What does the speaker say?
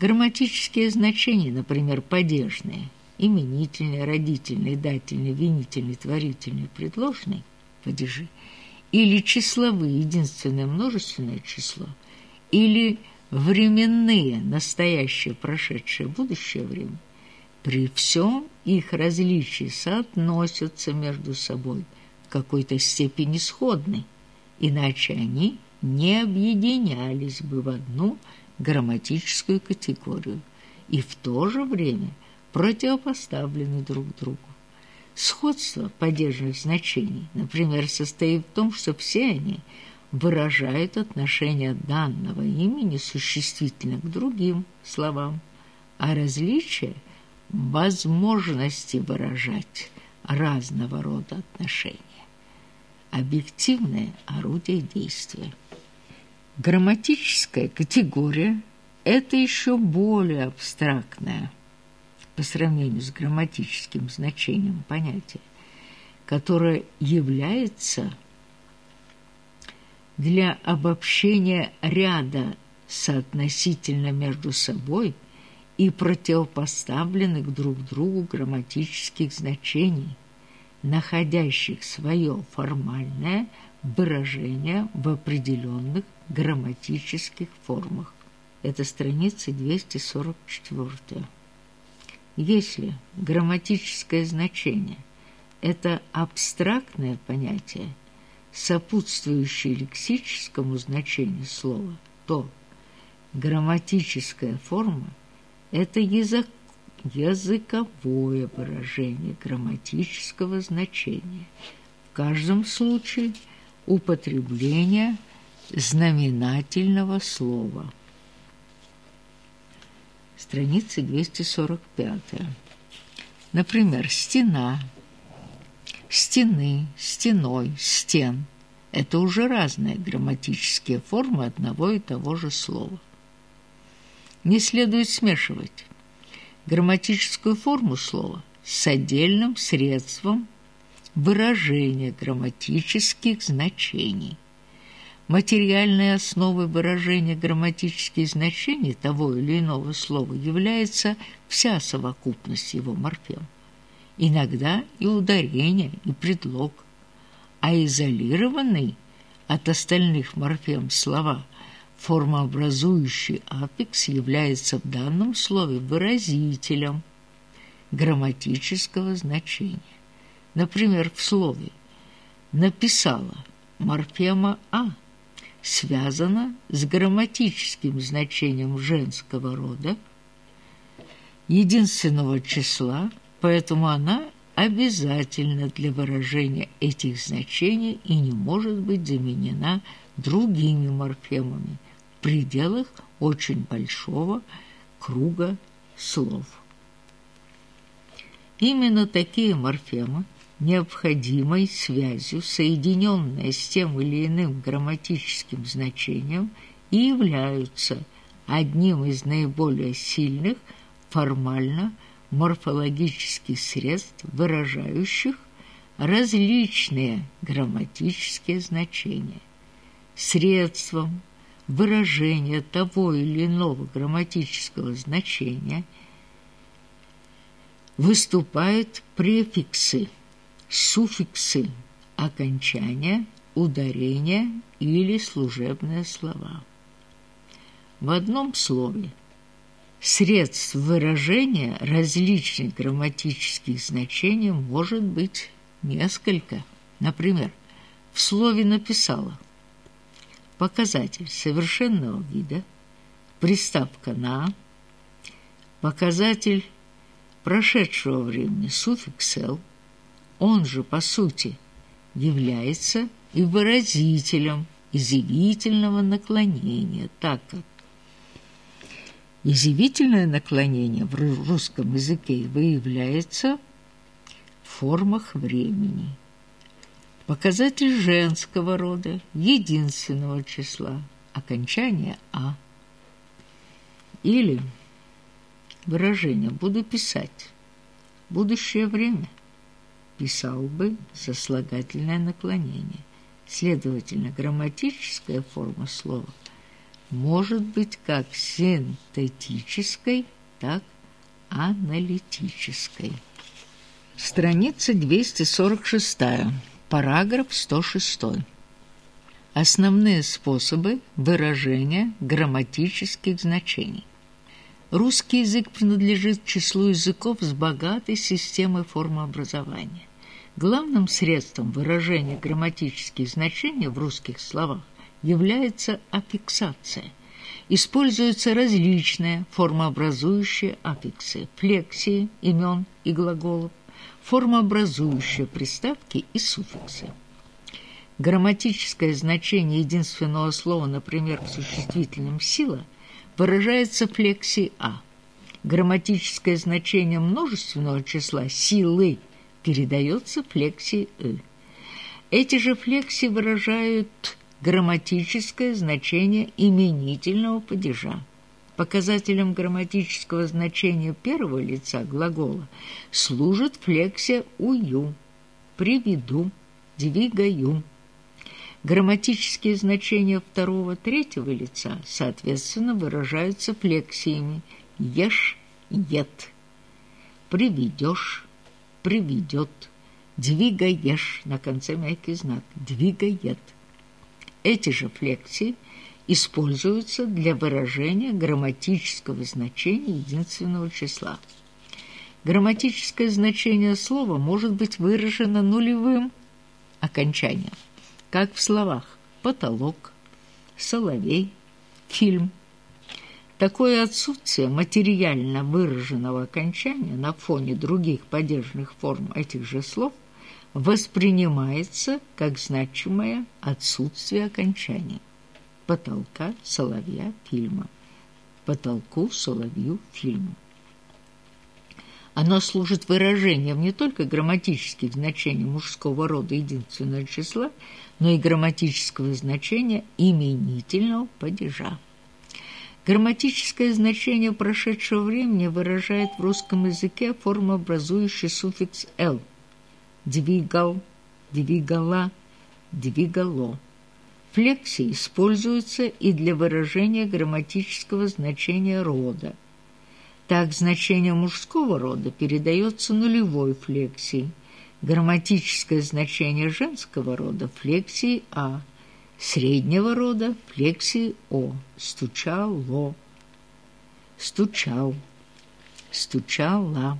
Грамматические значения, например, падежные, именительный, родительный, дательный, винительный, творительный, предложный падежи, или числовые, единственное множественное число, или временные, настоящее, прошедшее, будущее время, при всем их различии соотносятся между собой в какой-то степени сходны, иначе они не объединялись бы в одну грамматическую категорию и в то же время противопоставлены друг другу. Сходство падежных значений, например, состоит в том, что все они выражают отношение данного имени существительно к другим словам, а различие – возможности выражать разного рода отношения. Объективное орудие действия. Грамматическая категория – это еще более абстрактное по сравнению с грамматическим значением понятия, которое является для обобщения ряда соотносительно между собой – и противопоставленных друг другу грамматических значений, находящих свое формальное выражение в определенных грамматических формах. Это страница 244. Если грамматическое значение – это абстрактное понятие, сопутствующее лексическому значению слова, то грамматическая форма – это язык, языковое выражение грамматического значения. В каждом случае употребление знаменательного слова. Страница 245. Например, стена, стены, стеной, стен – это уже разные грамматические формы одного и того же слова не следует смешивать грамматическую форму слова с отдельным средством выражения грамматических значений. Материальной основой выражения грамматических значений того или иного слова является вся совокупность его морфем. Иногда и ударение, и предлог, а изолированный от остальных морфем слова – Формообразующий аффикс является в данном слове выразителем грамматического значения. Например, в слове «написала» морфема «а» связана с грамматическим значением женского рода, единственного числа, поэтому она обязательна для выражения этих значений и не может быть заменена другими морфемами – пределах очень большого круга слов. Именно такие морфемы, необходимой связью, соединенные с тем или иным грамматическим значением, и являются одним из наиболее сильных формально морфологических средств, выражающих различные грамматические значения. Средством, выражения того или иного грамматического значения выступают префиксы, суффиксы, окончания, ударения или служебные слова. В одном слове средств выражения различных грамматических значений может быть несколько. Например, в слове «написала» показатель совершенного вида, приставка «на», показатель прошедшего времени суффикс «л», он же, по сути, является и выразителем изъявительного наклонения, так как изъявительное наклонение в русском языке выявляется в формах времени – Показатель женского рода, единственного числа, окончание «а». Или выражение «буду писать» будущее время писал бы сослагательное наклонение. Следовательно, грамматическая форма слова может быть как синтетической, так аналитической. Страница 246, параграф 106. Основные способы выражения грамматических значений. Русский язык принадлежит числу языков с богатой системой формообразования. Главным средством выражения грамматических значений в русских словах является аффиксация. Используются различные формообразующие аффиксы, флексии имен и глаголов, формообразующие приставки и суффиксы. Грамматическое значение единственного слова, например, в существительном «сила», выражается флексией «а». Грамматическое значение множественного числа «силы» передается флексией «ы». Эти же флексии выражают грамматическое значение именительного падежа. Показателем грамматического значения первого лица глагола служит флексия «ую», «приведу», «двигаю». Грамматические значения второго, третьего лица, соответственно, выражаются флексиями «ешь», «ед», «приведешь», «приведет», «двигаешь» на конце мягкий знак, «двигает». Эти же флексии используются для выражения грамматического значения единственного числа. Грамматическое значение слова может быть выражено нулевым окончанием как в словах «потолок», «соловей», «фильм». Такое отсутствие материально выраженного окончания на фоне других падежных форм этих же слов воспринимается как значимое отсутствие окончания потолка, соловья, фильма, потолку, соловью, фильму. Оно служит выражением не только грамматических значений мужского рода единственного числа, но и грамматического значения именительного падежа. Грамматическое значение прошедшего времени выражает в русском языке формообразующий суффикс «л» – «двигал», «двигала», «двигало». Флексии используются и для выражения грамматического значения рода – так, значение мужского рода передается нулевой флексией, грамматическое значение женского рода – флексией «а», среднего рода – флексией «о», стучало, стучал, стучала.